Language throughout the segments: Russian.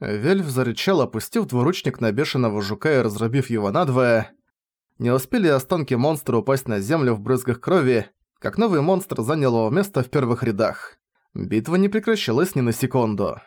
Вельф зарычал, опустив двуручник на бешеного жука и разрубив его надвое. Не успели останки монстра упасть на землю в брызгах крови, как новый монстр занял его место в первых рядах. Битва не прекращалась ни на секунду.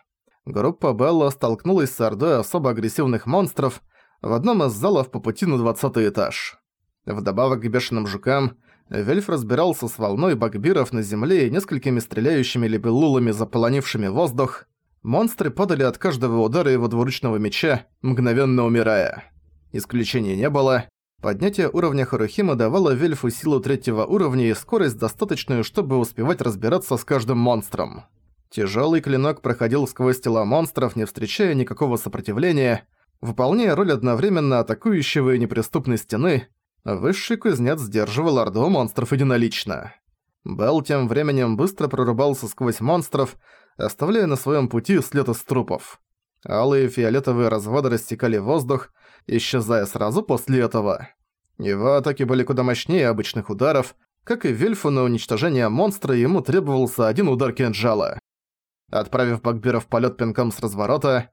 Группа Белла столкнулась с ордой особо агрессивных монстров в одном из залов по пути на 20 этаж. Вдобавок к бешеным жукам, Вельф разбирался с волной багбиров на земле и несколькими стреляющими лебелулами, заполонившими воздух. Монстры падали от каждого удара его двуручного меча, мгновенно умирая. Исключения не было. Поднятие уровня Харухима давало Вельфу силу третьего уровня и скорость достаточную, чтобы успевать разбираться с каждым монстром. Тяжелый клинок проходил сквозь тела монстров, не встречая никакого сопротивления, выполняя роль одновременно атакующего и неприступной стены, высший кузнец сдерживал орду монстров единолично. Белл тем временем быстро прорубался сквозь монстров, оставляя на своем пути след из трупов. Алые фиолетовые разводы рассекали воздух, исчезая сразу после этого. Его атаки были куда мощнее обычных ударов, как и Вильфу на уничтожение монстра ему требовался один удар кинжала. Отправив Багбира в полет пинком с разворота,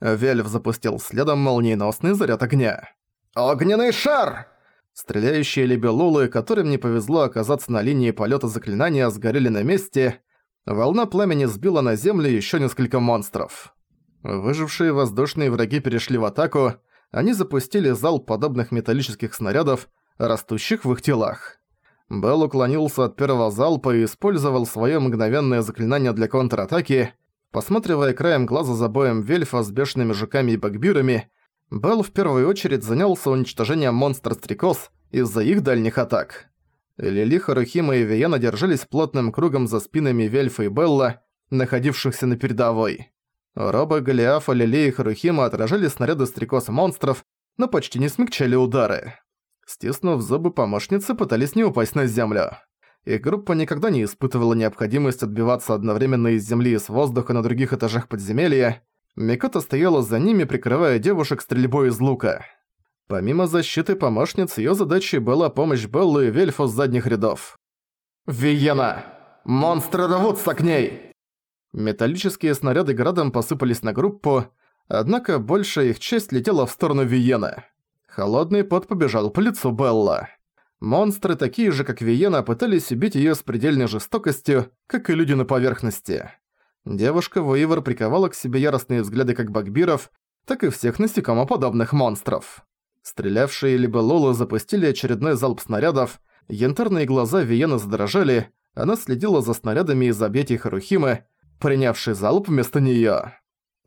Вельф запустил следом молниеносный заряд огня. «Огненный шар!» Стреляющие лебелулы, которым не повезло оказаться на линии полета заклинания, сгорели на месте. Волна пламени сбила на землю еще несколько монстров. Выжившие воздушные враги перешли в атаку, они запустили зал подобных металлических снарядов, растущих в их телах. Белл уклонился от первого залпа и использовал свое мгновенное заклинание для контратаки, посматривая краем глаза за боем Вельфа с бешеными жуками и багбирами, Белл в первую очередь занялся уничтожением монстр-стрекоз из-за их дальних атак. Лили, Харухима и Виена держались плотным кругом за спинами Вельфа и Белла, находившихся на передовой. Роба, Голиафа, Лили и Харухима отражали снаряды стрекоз монстров, но почти не смягчали удары. Стиснув зубы, помощницы пытались не упасть на землю. Их группа никогда не испытывала необходимость отбиваться одновременно из земли и с воздуха на других этажах подземелья, Микото стояла за ними, прикрывая девушек стрельбой из лука. Помимо защиты помощниц, её задачей была помощь Беллу и Вельфу с задних рядов. «Виена! Монстры рвутся к ней!» Металлические снаряды градом посыпались на группу, однако большая их часть летела в сторону Виены. Холодный пот побежал по лицу Белла. Монстры, такие же как Виена, пытались убить её с предельной жестокостью, как и люди на поверхности. Девушка Воивор приковала к себе яростные взгляды как багбиров, так и всех насекомоподобных монстров. Стрелявшие либо Лолу запустили очередной залп снарядов, янтарные глаза Виены задрожали, она следила за снарядами из объятий Харухимы, принявший залп вместо неё.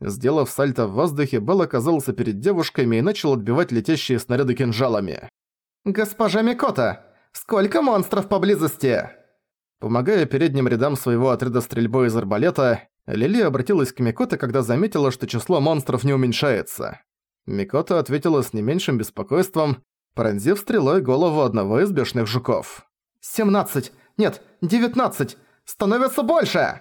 Сделав сальто в воздухе, Белл оказался перед девушками и начал отбивать летящие снаряды кинжалами. «Госпожа Микота, сколько монстров поблизости?» Помогая передним рядам своего отряда стрельбой из арбалета, Лили обратилась к Микото, когда заметила, что число монстров не уменьшается. Микото ответила с не меньшим беспокойством, пронзив стрелой голову одного из бешеных жуков. «Семнадцать! Нет, девятнадцать! Становится больше!»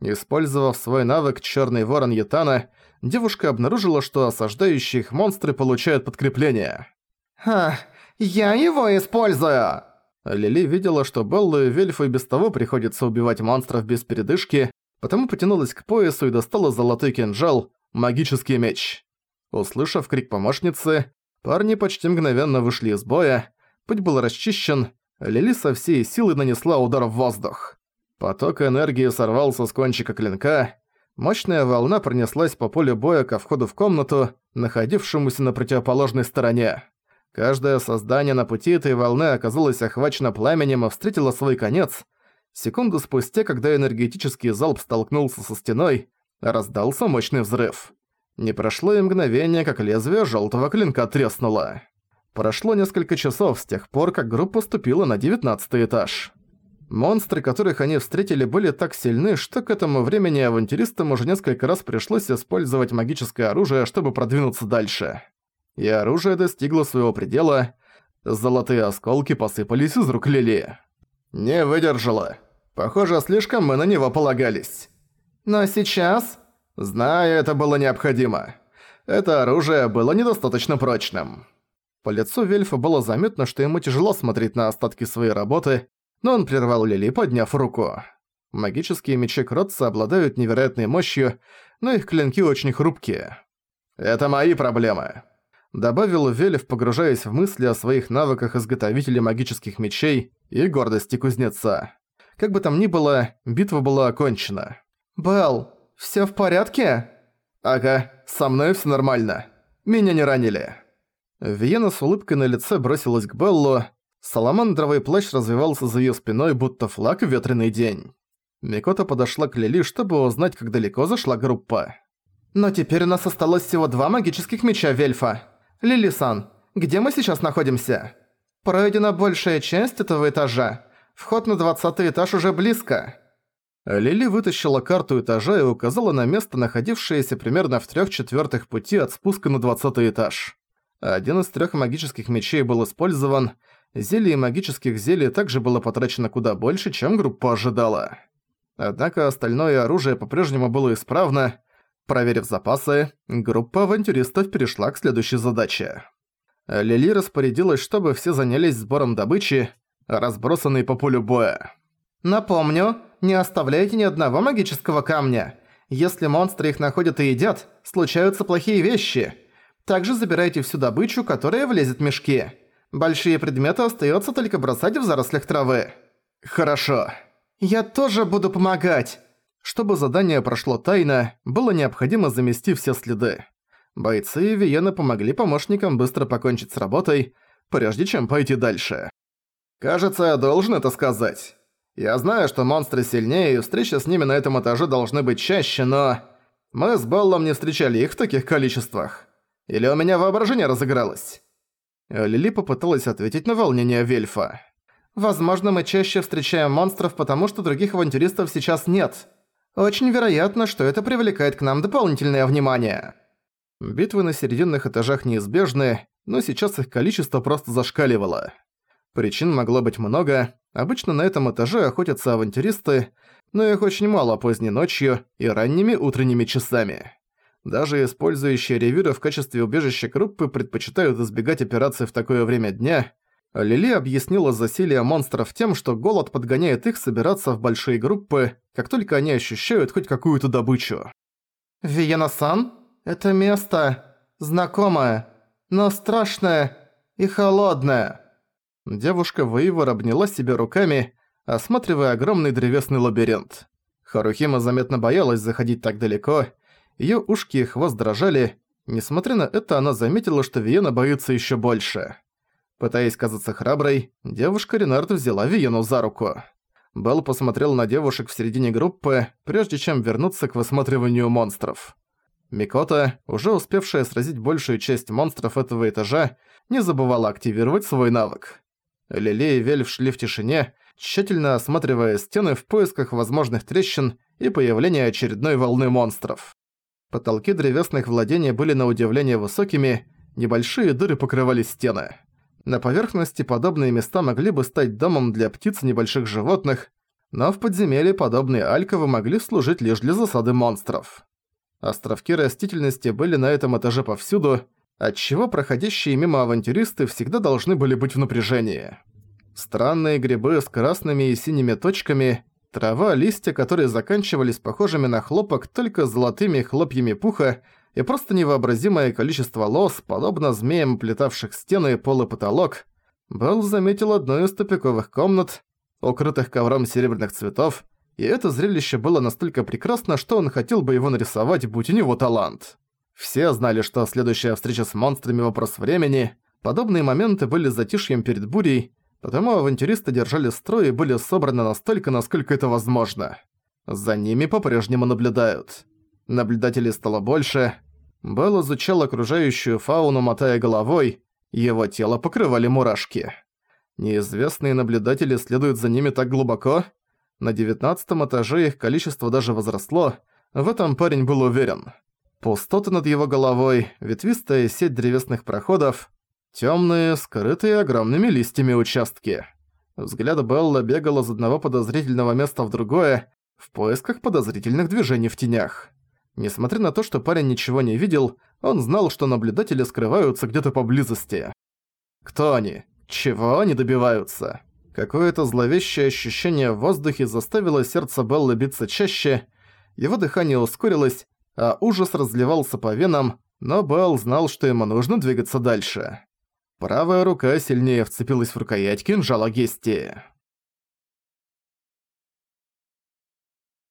Использовав свой навык «Чёрный ворон Ятана», девушка обнаружила, что осаждающие их монстры получают подкрепление. «Ха, я его использую!» Лили видела, что Беллу и Вельфу и без того приходится убивать монстров без передышки, потому потянулась к поясу и достала золотой кинжал, магический меч. Услышав крик помощницы, парни почти мгновенно вышли из боя, путь был расчищен, Лили со всей силы нанесла удар в воздух. Поток энергии сорвался с кончика клинка, мощная волна пронеслась по полю боя ко входу в комнату, находившемуся на противоположной стороне. Каждое создание на пути этой волны оказалось охвачено пламенем и встретило свой конец. Секунду спустя, когда энергетический залп столкнулся со стеной, раздался мощный взрыв. Не прошло и мгновение, как лезвие желтого клинка треснуло. Прошло несколько часов с тех пор, как группа ступила на девятнадцатый этаж. Монстры, которых они встретили, были так сильны, что к этому времени авантюристам уже несколько раз пришлось использовать магическое оружие, чтобы продвинуться дальше и оружие достигло своего предела, золотые осколки посыпались из рук Лили. «Не выдержала. Похоже, слишком мы на него полагались. Но сейчас...» «Знаю, это было необходимо. Это оружие было недостаточно прочным». По лицу Вельфа было заметно, что ему тяжело смотреть на остатки своей работы, но он прервал Лили, подняв руку. Магические мечи Кротца обладают невероятной мощью, но их клинки очень хрупкие. «Это мои проблемы», — добавил Велев, погружаясь в мысли о своих навыках изготовителя магических мечей и гордости кузнеца. Как бы там ни было, битва была окончена. «Белл, всё в порядке?» «Ага, со мной всё нормально. Меня не ранили». Виена с улыбкой на лице бросилась к Беллу. Саламандровый плащ развивался за её спиной, будто флаг в ветреный день. Микота подошла к Лили, чтобы узнать, как далеко зашла группа. «Но теперь у нас осталось всего два магических меча Вельфа. Лили-сан, где мы сейчас находимся?» «Пройдена большая часть этого этажа. Вход на двадцатый этаж уже близко». Лили вытащила карту этажа и указала на место, находившееся примерно в трех четвертых пути от спуска на двадцатый этаж. Один из трех магических мечей был использован, зелье магических зелий также было потрачено куда больше, чем группа ожидала. Однако остальное оружие по-прежнему было исправно. Проверив запасы, группа авантюристов перешла к следующей задаче. Лили распорядилась, чтобы все занялись сбором добычи, разбросанной по полю боя. «Напомню, не оставляйте ни одного магического камня. Если монстры их находят и едят, случаются плохие вещи. Также забирайте всю добычу, которая влезет в мешки. Большие предметы остается только бросать в зарослях травы». «Хорошо». «Я тоже буду помогать!» Чтобы задание прошло тайно, было необходимо замести все следы. Бойцы Виена помогли помощникам быстро покончить с работой, прежде чем пойти дальше. «Кажется, я должен это сказать. Я знаю, что монстры сильнее, и встречи с ними на этом этаже должны быть чаще, но... Мы с Беллом не встречали их в таких количествах. Или у меня воображение разыгралось?» Лили попыталась ответить на волнение Вельфа. Возможно, мы чаще встречаем монстров, потому что других авантюристов сейчас нет. Очень вероятно, что это привлекает к нам дополнительное внимание. Битвы на серединных этажах неизбежны, но сейчас их количество просто зашкаливало. Причин могло быть много. Обычно на этом этаже охотятся авантюристы, но их очень мало поздней ночью и ранними утренними часами. Даже использующие ревиры в качестве убежища группы предпочитают избегать операций в такое время дня, Лили объяснила засилие монстров тем, что голод подгоняет их собираться в большие группы, как только они ощущают хоть какую-то добычу. «Виена-сан, это место знакомое, но страшное и холодное». Девушка Вейвор обняла себя руками, осматривая огромный древесный лабиринт. Харухима заметно боялась заходить так далеко, её ушки и хвост дрожали, несмотря на это она заметила, что Виена боится ещё больше. Пытаясь казаться храброй, девушка Ренард взяла Виену за руку. Белл посмотрел на девушек в середине группы, прежде чем вернуться к высматриванию монстров. Микота, уже успевшая сразить большую часть монстров этого этажа, не забывала активировать свой навык. Лили и Вельф шли в тишине, тщательно осматривая стены в поисках возможных трещин и появления очередной волны монстров. Потолки древесных владений были на удивление высокими, небольшие дыры покрывали стены. На поверхности подобные места могли бы стать домом для птиц и небольших животных, но в подземелье подобные альковы могли служить лишь для засады монстров. Островки растительности были на этом этаже повсюду, отчего проходящие мимо авантюристы всегда должны были быть в напряжении. Странные грибы с красными и синими точками, трава, листья, которые заканчивались похожими на хлопок только золотыми хлопьями пуха, и просто невообразимое количество лос, подобно змеям, плетавших стены, пол и потолок, Белл заметил одну из тупиковых комнат, укрытых ковром серебряных цветов, и это зрелище было настолько прекрасно, что он хотел бы его нарисовать, будь у него талант. Все знали, что следующая встреча с монстрами – вопрос времени. Подобные моменты были затишьем перед бурей, потому авантюристы держали строй и были собраны настолько, насколько это возможно. За ними по-прежнему наблюдают. Наблюдателей стало больше. Белл изучал окружающую фауну, мотая головой. Его тело покрывали мурашки. Неизвестные наблюдатели следуют за ними так глубоко. На девятнадцатом этаже их количество даже возросло. В этом парень был уверен. Пустоты над его головой, ветвистая сеть древесных проходов, темные, скрытые огромными листьями участки. Взгляд Белла бегал из одного подозрительного места в другое, в поисках подозрительных движений в тенях. Несмотря на то, что парень ничего не видел, он знал, что наблюдатели скрываются где-то поблизости. Кто они? Чего они добиваются? Какое-то зловещее ощущение в воздухе заставило сердце Беллы биться чаще, его дыхание ускорилось, а ужас разливался по венам, но Белл знал, что ему нужно двигаться дальше. Правая рука сильнее вцепилась в рукоять кинжала Гести.